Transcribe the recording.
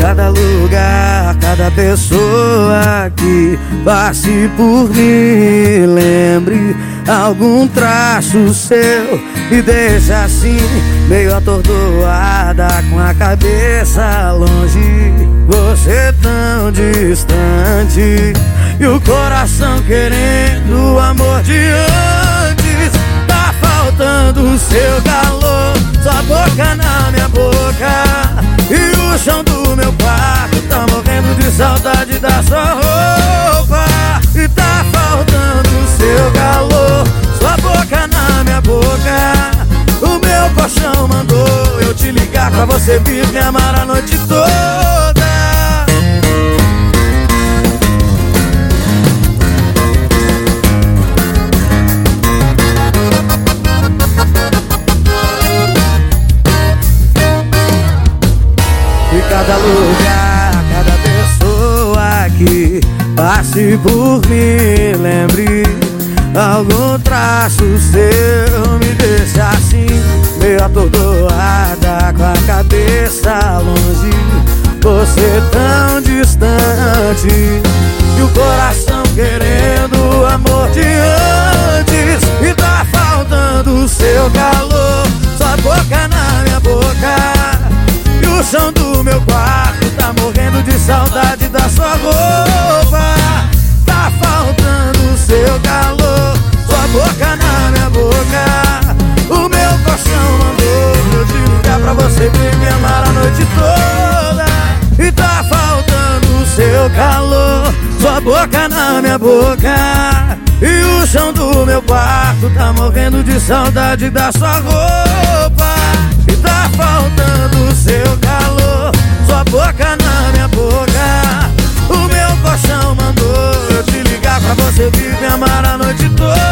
Cada lugar, cada pessoa que passe por mim, lembre algum traço seu e deixa assim, meio atordoada, com a cabeça longe. Você tão distante e o coração querendo o amor de seu calor, sua boca na minha boca e o chão do meu quarto. Tá morrendo de saudade da sua roupa e tá faltando seu calor, sua boca na minha boca. O meu colchão mandou eu te ligar pra você vir me amar a noite cada lugar, cada pessoa que passe por mim, lembre algum traço seu me deixa assim, meio atordoada, com a cabeça longe. Você tão distante e o coração querendo saudade da sua roupa. Tá faltando o seu calor, sua boca na minha boca. O meu colchão mandou eu te ligar pra você vir me amar a noite toda. E tá faltando o seu calor, sua boca na minha boca. E o chão do meu quarto tá morrendo de saudade da sua roupa. E tá faltando amar a noite toda.